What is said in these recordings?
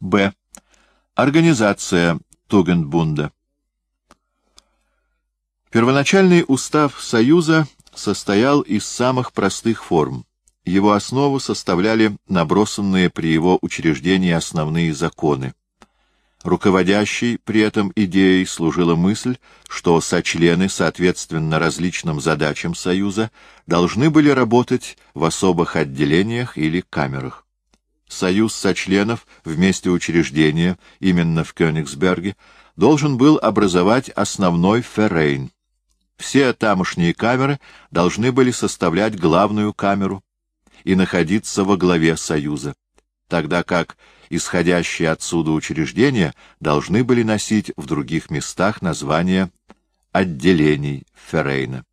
Б. Организация Тугенбунда. Первоначальный устав Союза состоял из самых простых форм. Его основу составляли набросанные при его учреждении основные законы. Руководящей при этом идеей служила мысль, что сочлены, соответственно различным задачам Союза, должны были работать в особых отделениях или камерах. Союз сочленов вместе учреждения, именно в Кёнигсберге, должен был образовать основной феррейн. Все тамошние камеры должны были составлять главную камеру и находиться во главе Союза, тогда как исходящие отсюда учреждения должны были носить в других местах название отделений Феррейна.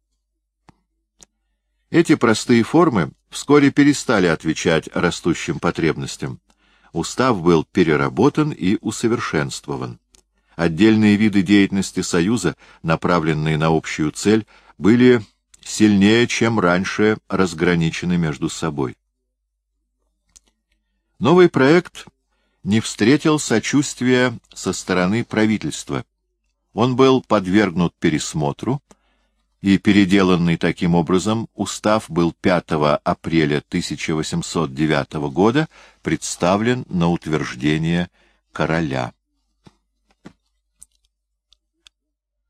Эти простые формы вскоре перестали отвечать растущим потребностям. Устав был переработан и усовершенствован. Отдельные виды деятельности Союза, направленные на общую цель, были сильнее, чем раньше, разграничены между собой. Новый проект не встретил сочувствия со стороны правительства. Он был подвергнут пересмотру, и переделанный таким образом устав был 5 апреля 1809 года представлен на утверждение короля.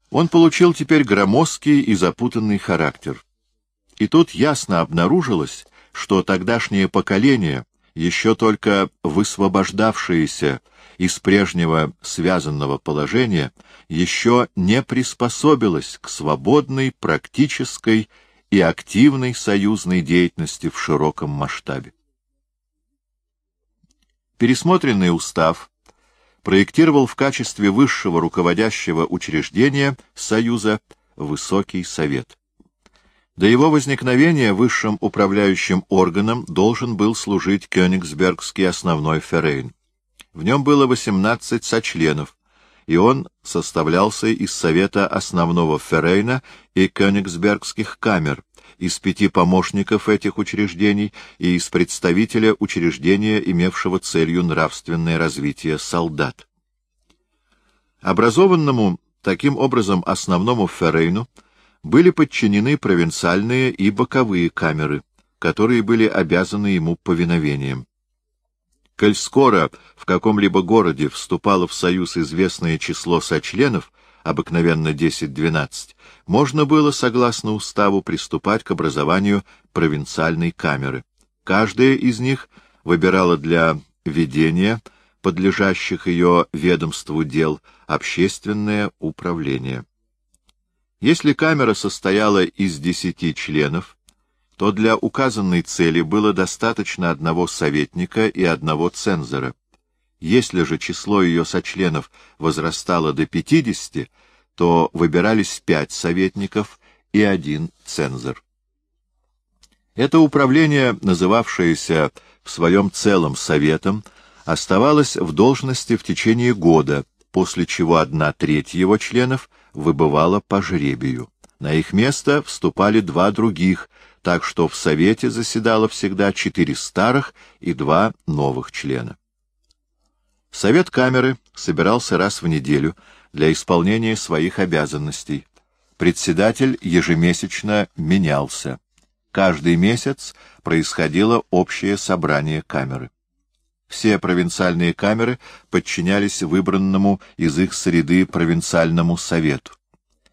Он получил теперь громоздкий и запутанный характер. И тут ясно обнаружилось, что тогдашнее поколение, еще только высвобождавшееся из прежнего связанного положения, еще не приспособилось к свободной, практической и активной союзной деятельности в широком масштабе. Пересмотренный устав проектировал в качестве высшего руководящего учреждения Союза Высокий Совет. До его возникновения высшим управляющим органом должен был служить Кёнигсбергский основной Феррейн. В нем было 18 сочленов, и он составлялся из Совета основного Феррейна и Кёнигсбергских камер, из пяти помощников этих учреждений и из представителя учреждения, имевшего целью нравственное развитие солдат. Образованному таким образом основному Феррейну были подчинены провинциальные и боковые камеры, которые были обязаны ему повиновением. Коль скоро в каком-либо городе вступало в союз известное число сочленов, обыкновенно 10-12, можно было, согласно уставу, приступать к образованию провинциальной камеры. Каждая из них выбирала для ведения подлежащих ее ведомству дел общественное управление. Если камера состояла из десяти членов, то для указанной цели было достаточно одного советника и одного цензора. Если же число ее сочленов возрастало до пятидесяти, то выбирались пять советников и один цензор. Это управление, называвшееся в своем целом советом, оставалось в должности в течение года, после чего одна треть его членов выбывала по жребию. На их место вступали два других, так что в Совете заседало всегда четыре старых и два новых члена. Совет камеры собирался раз в неделю для исполнения своих обязанностей. Председатель ежемесячно менялся. Каждый месяц происходило общее собрание камеры. Все провинциальные камеры подчинялись выбранному из их среды провинциальному совету.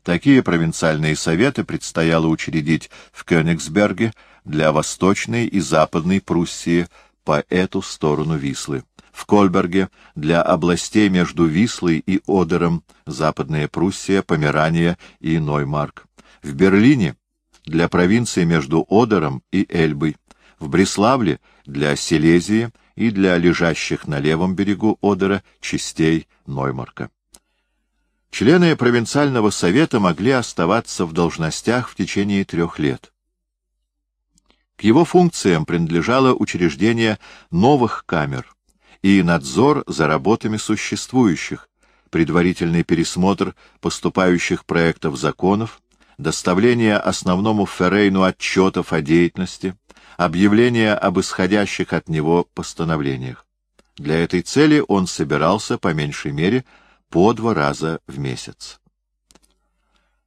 Такие провинциальные советы предстояло учредить в Кёнигсберге для Восточной и Западной Пруссии по эту сторону Вислы, в Кольберге для областей между Вислой и Одером, Западная Пруссия, Померания и Ноймарк, в Берлине для провинции между Одером и Эльбой, в Бреславле для Силезии и для лежащих на левом берегу Одера частей Ноймарка. Члены провинциального совета могли оставаться в должностях в течение трех лет. К его функциям принадлежало учреждение новых камер и надзор за работами существующих, предварительный пересмотр поступающих проектов законов, доставление основному Феррейну отчетов о деятельности, объявление об исходящих от него постановлениях. Для этой цели он собирался, по меньшей мере, по два раза в месяц.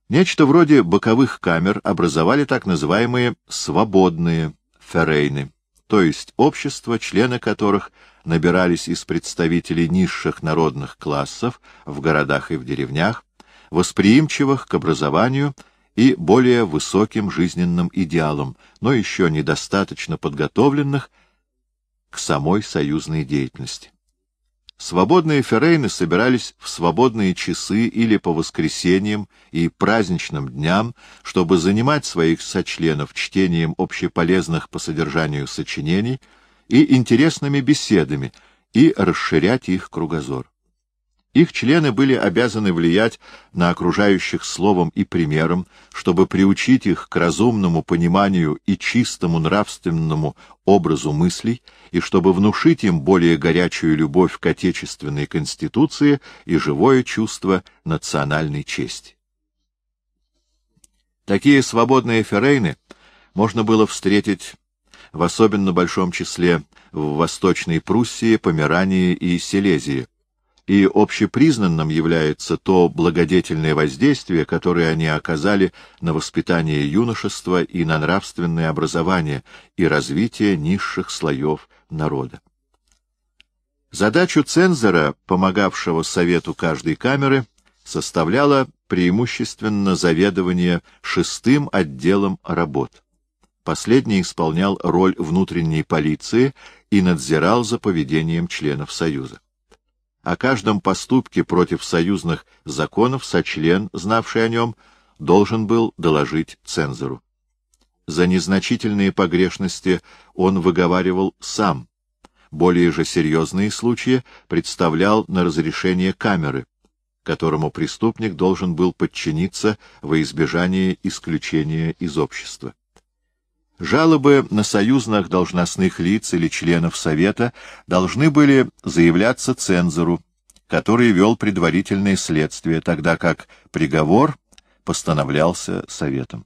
Нечто вроде боковых камер образовали так называемые «свободные феррейны», то есть общества, члены которых набирались из представителей низших народных классов в городах и в деревнях, восприимчивых к образованию и более высоким жизненным идеалам, но еще недостаточно подготовленных к самой союзной деятельности. Свободные феррейны собирались в свободные часы или по воскресеньям и праздничным дням, чтобы занимать своих сочленов чтением общеполезных по содержанию сочинений и интересными беседами и расширять их кругозор. Их члены были обязаны влиять на окружающих словом и примером, чтобы приучить их к разумному пониманию и чистому нравственному образу мыслей, и чтобы внушить им более горячую любовь к отечественной конституции и живое чувство национальной чести. Такие свободные феррейны можно было встретить в особенно большом числе в Восточной Пруссии, Померании и Силезии, и общепризнанным является то благодетельное воздействие, которое они оказали на воспитание юношества и на нравственное образование и развитие низших слоев народа. Задачу цензора, помогавшего совету каждой камеры, составляло преимущественно заведование шестым отделом работ. Последний исполнял роль внутренней полиции и надзирал за поведением членов Союза о каждом поступке против союзных законов сочлен, знавший о нем, должен был доложить цензору. За незначительные погрешности он выговаривал сам, более же серьезные случаи представлял на разрешение камеры, которому преступник должен был подчиниться во избежание исключения из общества. Жалобы на союзных должностных лиц или членов Совета должны были заявляться цензору, который вел предварительное следствие, тогда как приговор постановлялся Советом.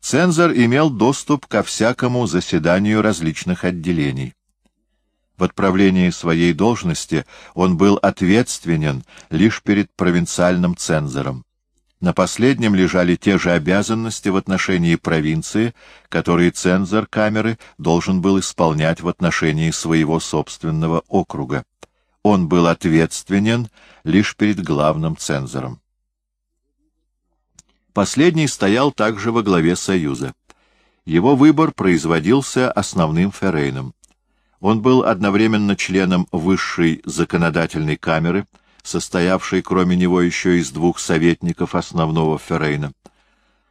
Цензор имел доступ ко всякому заседанию различных отделений. В отправлении своей должности он был ответственен лишь перед провинциальным цензором. На последнем лежали те же обязанности в отношении провинции, которые цензор камеры должен был исполнять в отношении своего собственного округа. Он был ответственен лишь перед главным цензором. Последний стоял также во главе Союза. Его выбор производился основным феррейном. Он был одновременно членом высшей законодательной камеры, состоявшей кроме него еще из двух советников основного Феррейна.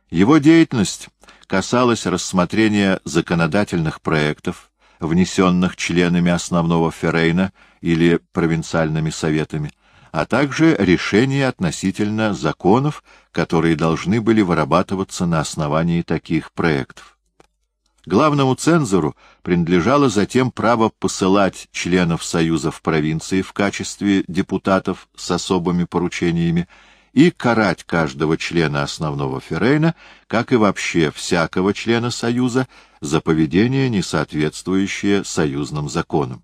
Его деятельность касалась рассмотрения законодательных проектов, внесенных членами основного Феррейна или провинциальными советами, а также решения относительно законов, которые должны были вырабатываться на основании таких проектов. Главному цензору принадлежало затем право посылать членов союзов провинции в качестве депутатов с особыми поручениями и карать каждого члена основного Феррейна, как и вообще всякого члена союза, за поведение, не соответствующее союзным законам.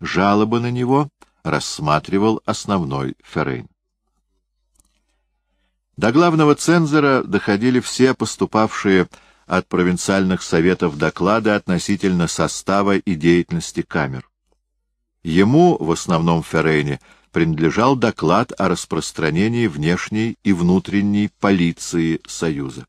Жалобы на него рассматривал основной Феррейн. До главного цензора доходили все поступавшие от провинциальных советов доклады относительно состава и деятельности камер. Ему, в основном Феррейне, принадлежал доклад о распространении внешней и внутренней полиции Союза.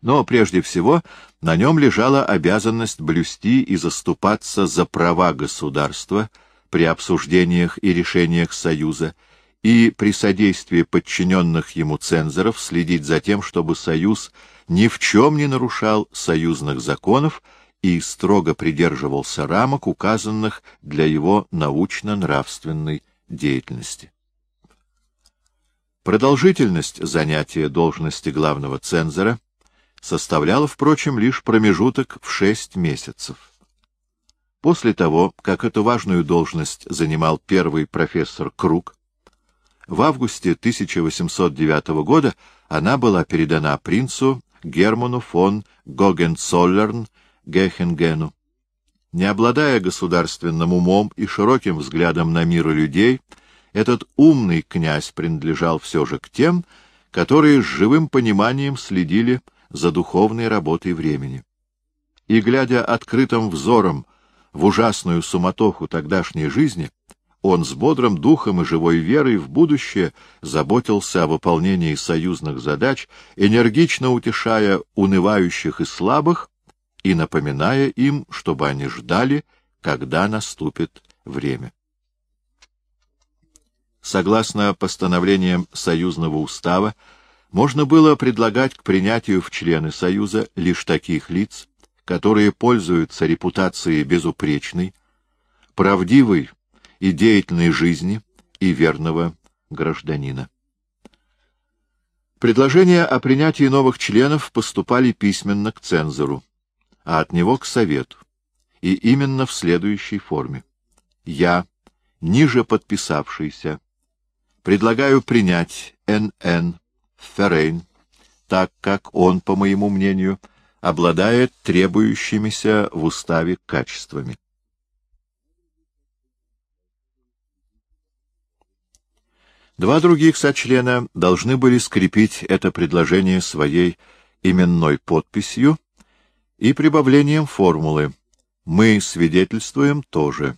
Но прежде всего на нем лежала обязанность блюсти и заступаться за права государства при обсуждениях и решениях Союза и при содействии подчиненных ему цензоров следить за тем, чтобы Союз ни в чем не нарушал союзных законов и строго придерживался рамок, указанных для его научно-нравственной деятельности. Продолжительность занятия должности главного цензора составляла, впрочем, лишь промежуток в шесть месяцев. После того, как эту важную должность занимал первый профессор Круг, в августе 1809 года она была передана принцу Герману фон Гогенцоллерн Гехенгену. Не обладая государственным умом и широким взглядом на мир и людей, этот умный князь принадлежал все же к тем, которые с живым пониманием следили за духовной работой времени. И, глядя открытым взором в ужасную суматоху тогдашней жизни, он с бодрым духом и живой верой в будущее заботился о выполнении союзных задач, энергично утешая унывающих и слабых и напоминая им, чтобы они ждали, когда наступит время. Согласно постановлениям Союзного устава, можно было предлагать к принятию в члены Союза лишь таких лиц, которые пользуются репутацией безупречной, правдивой и деятельной жизни и верного гражданина. Предложения о принятии новых членов поступали письменно к цензору, а от него к совету, и именно в следующей форме. Я, ниже подписавшийся, предлагаю принять Н.Н. Феррейн, так как он, по моему мнению, обладает требующимися в уставе качествами. Два других сочлена должны были скрепить это предложение своей именной подписью и прибавлением формулы «Мы свидетельствуем тоже».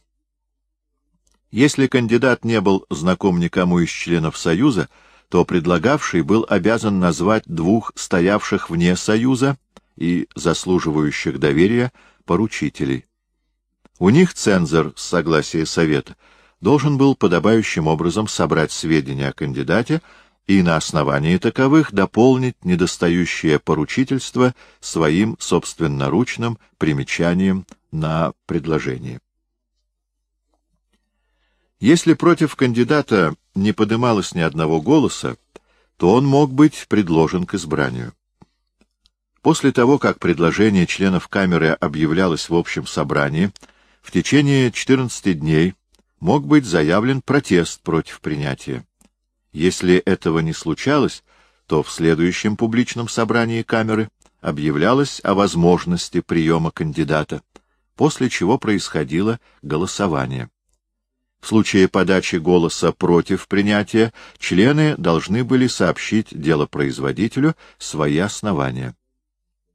Если кандидат не был знаком никому из членов Союза, то предлагавший был обязан назвать двух стоявших вне Союза и заслуживающих доверия поручителей. У них цензор с согласия Совета — должен был подобающим образом собрать сведения о кандидате и на основании таковых дополнить недостающее поручительство своим собственноручным примечанием на предложение. Если против кандидата не подымалось ни одного голоса, то он мог быть предложен к избранию. После того, как предложение членов камеры объявлялось в общем собрании, в течение 14 дней мог быть заявлен протест против принятия. Если этого не случалось, то в следующем публичном собрании камеры объявлялось о возможности приема кандидата, после чего происходило голосование. В случае подачи голоса против принятия члены должны были сообщить делопроизводителю свои основания.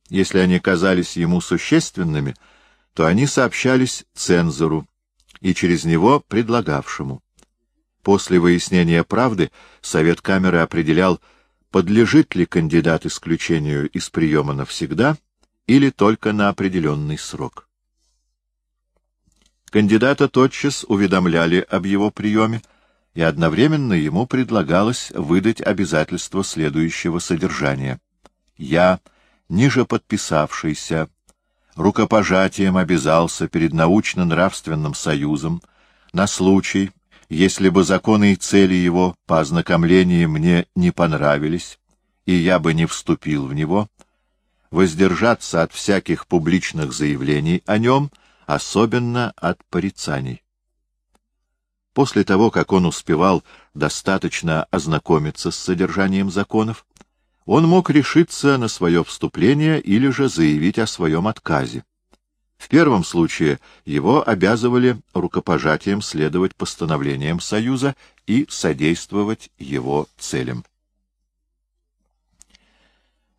Если они казались ему существенными, то они сообщались цензору, и через него предлагавшему. После выяснения правды Совет камеры определял, подлежит ли кандидат исключению из приема навсегда или только на определенный срок. Кандидата тотчас уведомляли об его приеме, и одновременно ему предлагалось выдать обязательство следующего содержания. «Я, ниже подписавшийся, рукопожатием обязался перед научно-нравственным союзом на случай, если бы законы и цели его по ознакомлению мне не понравились, и я бы не вступил в него, воздержаться от всяких публичных заявлений о нем, особенно от порицаний. После того, как он успевал достаточно ознакомиться с содержанием законов, он мог решиться на свое вступление или же заявить о своем отказе. В первом случае его обязывали рукопожатием следовать постановлениям Союза и содействовать его целям.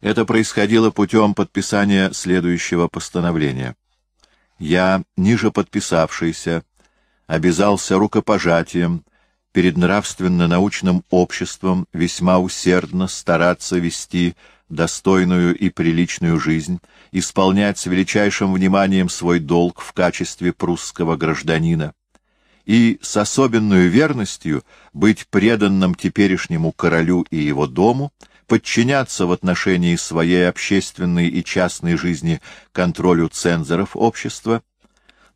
Это происходило путем подписания следующего постановления. Я, ниже подписавшийся, обязался рукопожатием перед нравственно-научным обществом весьма усердно стараться вести достойную и приличную жизнь, исполнять с величайшим вниманием свой долг в качестве прусского гражданина и с особенную верностью быть преданным теперешнему королю и его дому, подчиняться в отношении своей общественной и частной жизни контролю цензоров общества,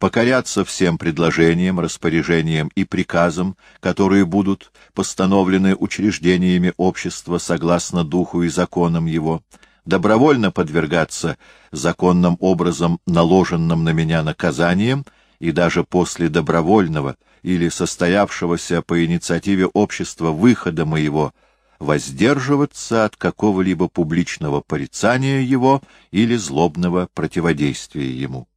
покоряться всем предложениям, распоряжениям и приказам, которые будут постановлены учреждениями общества согласно духу и законам его, добровольно подвергаться законным образом наложенным на меня наказаниям и даже после добровольного или состоявшегося по инициативе общества выхода моего воздерживаться от какого-либо публичного порицания его или злобного противодействия ему.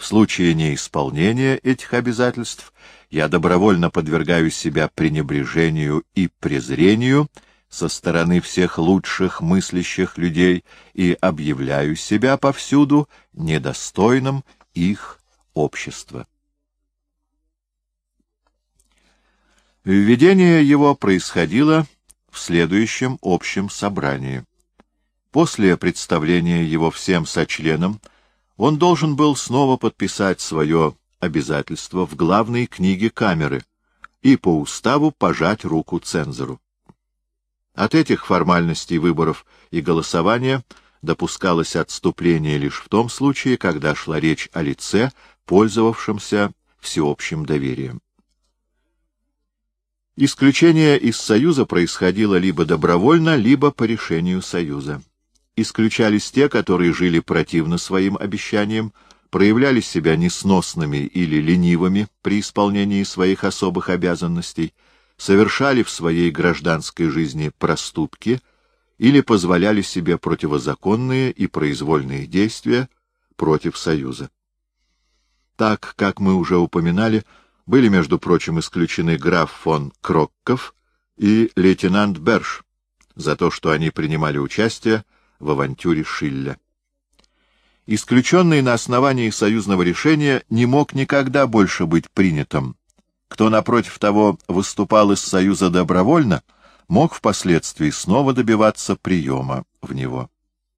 В случае неисполнения этих обязательств я добровольно подвергаю себя пренебрежению и презрению со стороны всех лучших мыслящих людей и объявляю себя повсюду недостойным их общества. Введение его происходило в следующем общем собрании. После представления его всем сочленам он должен был снова подписать свое обязательство в главной книге камеры и по уставу пожать руку цензору. От этих формальностей выборов и голосования допускалось отступление лишь в том случае, когда шла речь о лице, пользовавшемся всеобщим доверием. Исключение из Союза происходило либо добровольно, либо по решению Союза. Исключались те, которые жили противно своим обещаниям, проявляли себя несносными или ленивыми при исполнении своих особых обязанностей, совершали в своей гражданской жизни проступки или позволяли себе противозаконные и произвольные действия против Союза. Так, как мы уже упоминали, были, между прочим, исключены граф фон Крокков и лейтенант Берш за то, что они принимали участие в авантюре Шилля. Исключенный на основании союзного решения не мог никогда больше быть принятым. Кто, напротив того, выступал из союза добровольно, мог впоследствии снова добиваться приема в него.